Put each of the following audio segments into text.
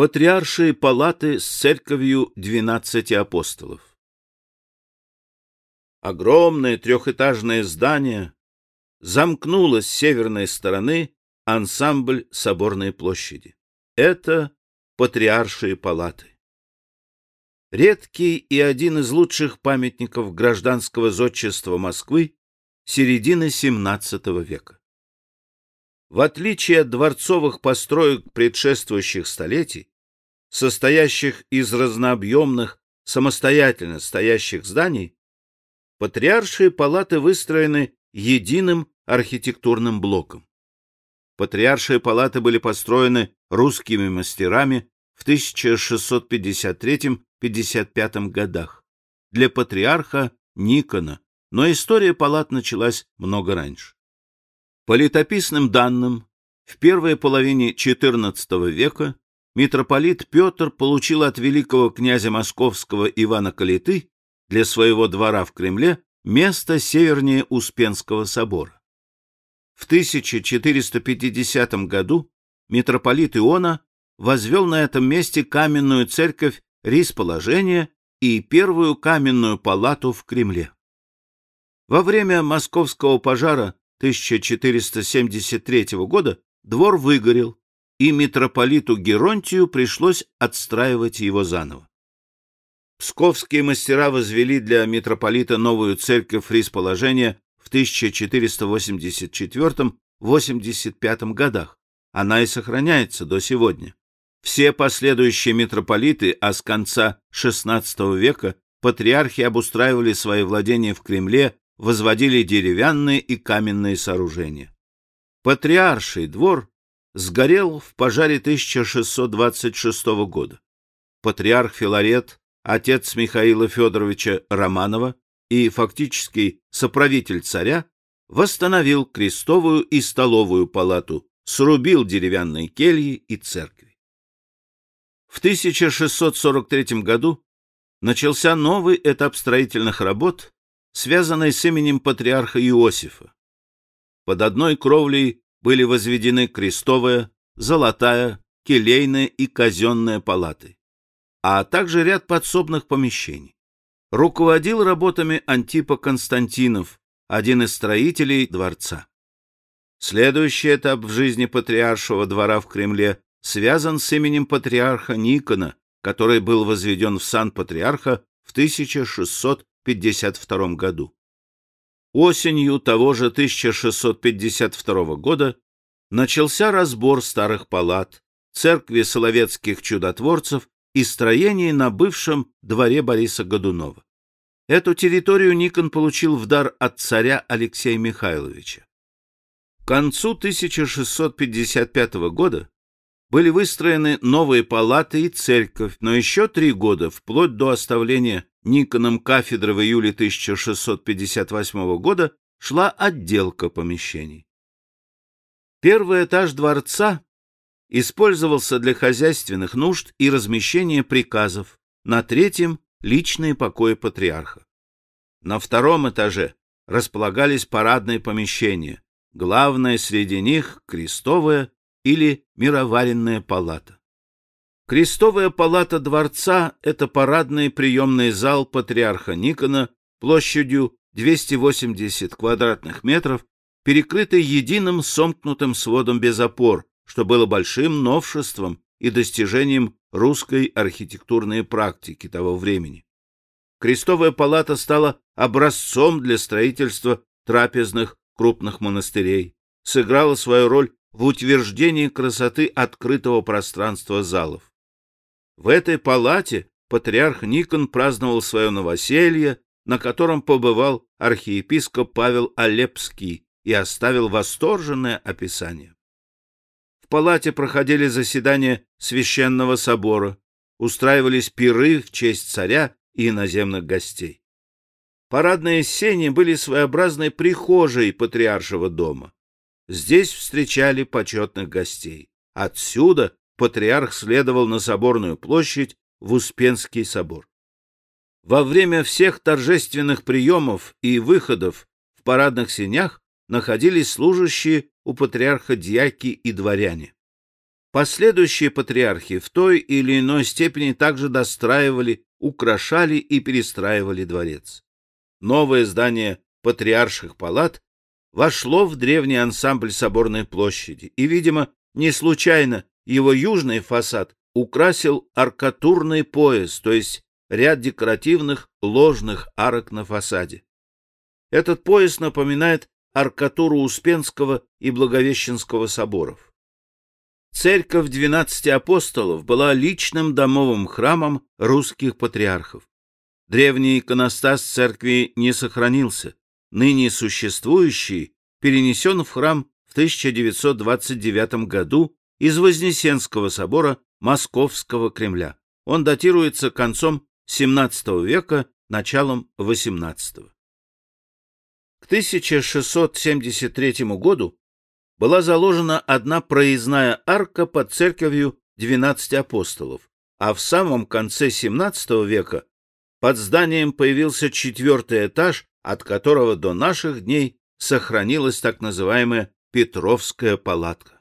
Патриаршие палаты с церковью двенадцати апостолов. Огромное трехэтажное здание замкнуло с северной стороны ансамбль соборной площади. Это патриаршие палаты. Редкий и один из лучших памятников гражданского зодчества Москвы середины XVII века. В отличие от дворцовых построек предшествующих столетий, состоящих из разнообъемных, самостоятельно стоящих зданий, патриаршие палаты выстроены единым архитектурным блоком. Патриаршие палаты были построены русскими мастерами в 1653-55 годах для патриарха Никона, но история палат началась много раньше. По летописным данным, в первой половине XIV века митрополит Петр получил от великого князя московского Ивана Калиты для своего двора в Кремле место севернее Успенского собора. В 1450 году митрополит Иона возвел на этом месте каменную церковь Рисположения и первую каменную палату в Кремле. Во время московского пожара 1473 года двор выгорел, и митрополиту Геронтию пришлось отстраивать его заново. Псковские мастера возвели для митрополита новую церковь рисположения в 1484-85 годах. Она и сохраняется до сегодня. Все последующие митрополиты, а с конца XVI века патриархи обустраивали свои владения в Кремле, возводили деревянные и каменные сооружения. Патриарший двор сгорел в пожаре 1626 года. Патриарх Филарет, отец Михаила Федоровича Романова и фактически соправитель царя, восстановил крестовую и столовую палату, срубил деревянные кельи и церкви. В 1643 году начался новый этап строительных работ, связанный с именем патриарха Иосифа. Под одной кровлей были возведены крестовая, золотая, келейная и казенная палаты, а также ряд подсобных помещений. Руководил работами Антипа Константинов, один из строителей дворца. Следующий этап в жизни патриаршего двора в Кремле связан с именем патриарха Никона, который был возведен в сан патриарха в 1652 году. Осенью того же 1652 года начался разбор старых палат, церкви соловецких чудотворцев и строений на бывшем дворе Бориса Годунова. Эту территорию Никон получил в дар от царя Алексея Михайловича. К концу 1655 года были выстроены новые палаты и церковь, но еще три года, вплоть до оставления Никоном кафедры в июле 1658 года шла отделка помещений. Первый этаж дворца использовался для хозяйственных нужд и размещения приказов, на третьем — личные покои патриарха. На втором этаже располагались парадные помещения, главное среди них — крестовая или мироваренная палата. Крестовая палата дворца — это парадный приемный зал патриарха Никона площадью 280 квадратных метров, перекрытый единым сомкнутым сводом без опор, что было большим новшеством и достижением русской архитектурной практики того времени. Крестовая палата стала образцом для строительства трапезных крупных монастырей, сыграла свою роль в утверждении красоты открытого пространства залов. В этой палате патриарх Никон праздновал свое новоселье, на котором побывал архиепископ Павел Алепский и оставил восторженное описание. В палате проходили заседания священного собора, устраивались пиры в честь царя и иноземных гостей. Парадные сени были своеобразной прихожей патриаршего дома. Здесь встречали почетных гостей. Отсюда патриарх следовал на соборную площадь в Успенский собор. Во время всех торжественных приемов и выходов в парадных сенях находились служащие у патриарха дьяки и дворяне. Последующие патриархи в той или иной степени также достраивали, украшали и перестраивали дворец. Новое здание патриарших палат вошло в древний ансамбль соборной площади, и, видимо, не случайно его южный фасад украсил аркатурный пояс, то есть ряд декоративных ложных арок на фасаде. Этот пояс напоминает аркатуру Успенского и Благовещенского соборов. Церковь двенадцати апостолов была личным домовым храмом русских патриархов. Древний иконостас церкви не сохранился. Ныне существующий перенесен в храм в 1929 году из Вознесенского собора Московского Кремля. Он датируется концом XVII века, началом XVIII. К 1673 году была заложена одна проездная арка под церковью двенадцати апостолов, а в самом конце XVII века под зданием появился четвертый этаж, от которого до наших дней сохранилась так называемая Петровская палатка.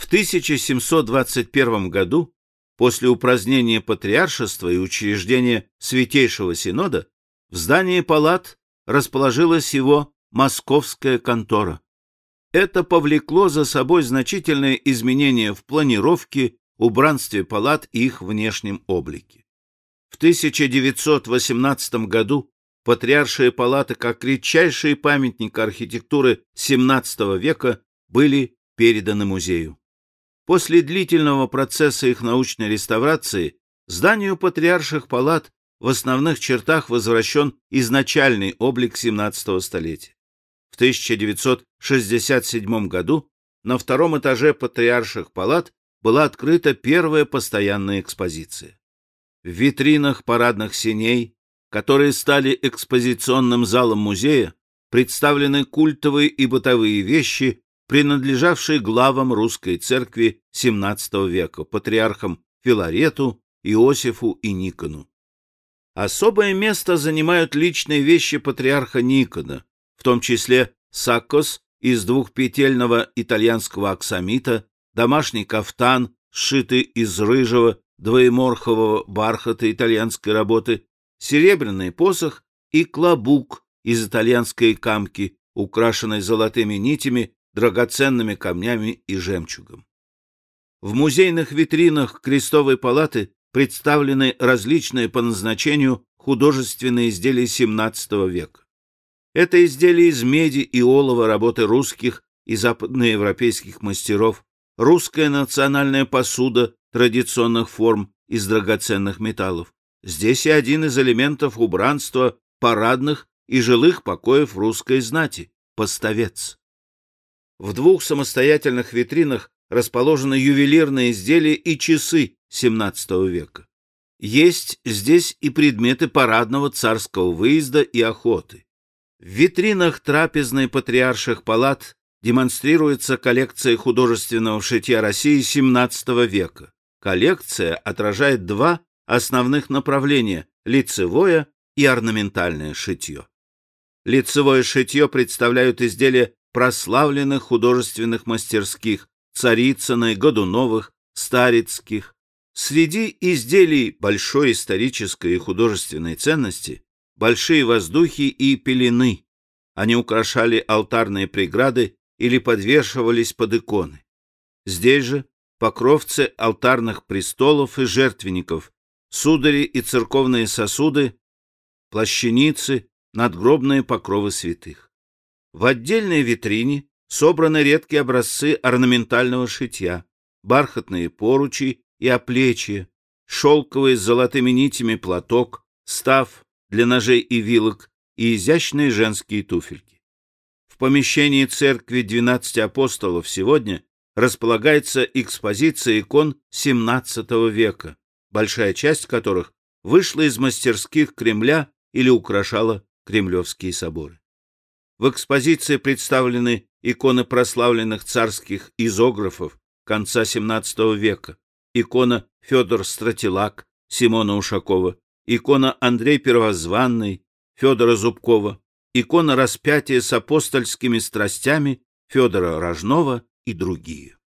В 1721 году, после упразднения патриаршества и учреждения Святейшего Синода, в здании палат расположилась его московская контора. Это повлекло за собой значительные изменения в планировке, убранстве палат и их внешнем облике. В 1918 году патриаршие палаты, как редчайший памятник архитектуры XVII века, были переданы музею. После длительного процесса их научной реставрации зданию патриарших палат в основных чертах возвращен изначальный облик XVII столетия. В 1967 году на втором этаже патриарших палат была открыта первая постоянная экспозиция. В витринах парадных синей, которые стали экспозиционным залом музея, представлены культовые и бытовые вещи, принадлежавшие главам русской церкви XVII века, патриархам Филарету, Иосифу и Никону. Особое место занимают личные вещи патриарха Никона, в том числе саккос из двухпетельного итальянского аксамита, домашний кафтан, сшитый из рыжего двоеморхового бархата итальянской работы, серебряный посох и клобук из итальянской камки, украшенной золотыми нитями, драгоценными камнями и жемчугом. В музейных витринах Крестовой палаты представлены различные по назначению художественные изделия XVII века. Это изделия из меди и олова работы русских и западноевропейских мастеров, русская национальная посуда традиционных форм из драгоценных металлов. Здесь и один из элементов убранства парадных и жилых покоев русской знати – поставец. В двух самостоятельных витринах расположены ювелирные изделия и часы XVII века. Есть здесь и предметы парадного царского выезда и охоты. В витринах трапезной патриарших палат демонстрируется коллекция художественного шитья России XVII века. Коллекция отражает два основных направления – лицевое и орнаментальное шитье. Лицевое шитье представляют изделия прославленных художественных мастерских Царицыной, Годуновых, Старицких. Среди изделий большой исторической и художественной ценности большие воздухи и пелены. Они украшали алтарные преграды или подвешивались под иконы. Здесь же покровцы алтарных престолов и жертвенников, судари и церковные сосуды, плащаницы, надгробные покровы святых. В отдельной витрине собраны редкие образцы орнаментального шитья, бархатные поручи и оплечья, шелковый с золотыми нитями платок, став, для ножей и вилок и изящные женские туфельки. В помещении церкви 12 апостолов сегодня располагается экспозиция икон XVII века, большая часть которых вышла из мастерских Кремля или украшала кремлевские соборы. В экспозиции представлены иконы прославленных царских изографов конца XVII века, икона Федор Стратилак, Симона Ушакова, икона Андрей Первозванный, Федора Зубкова, икона распятия с апостольскими страстями Федора Рожнова и другие.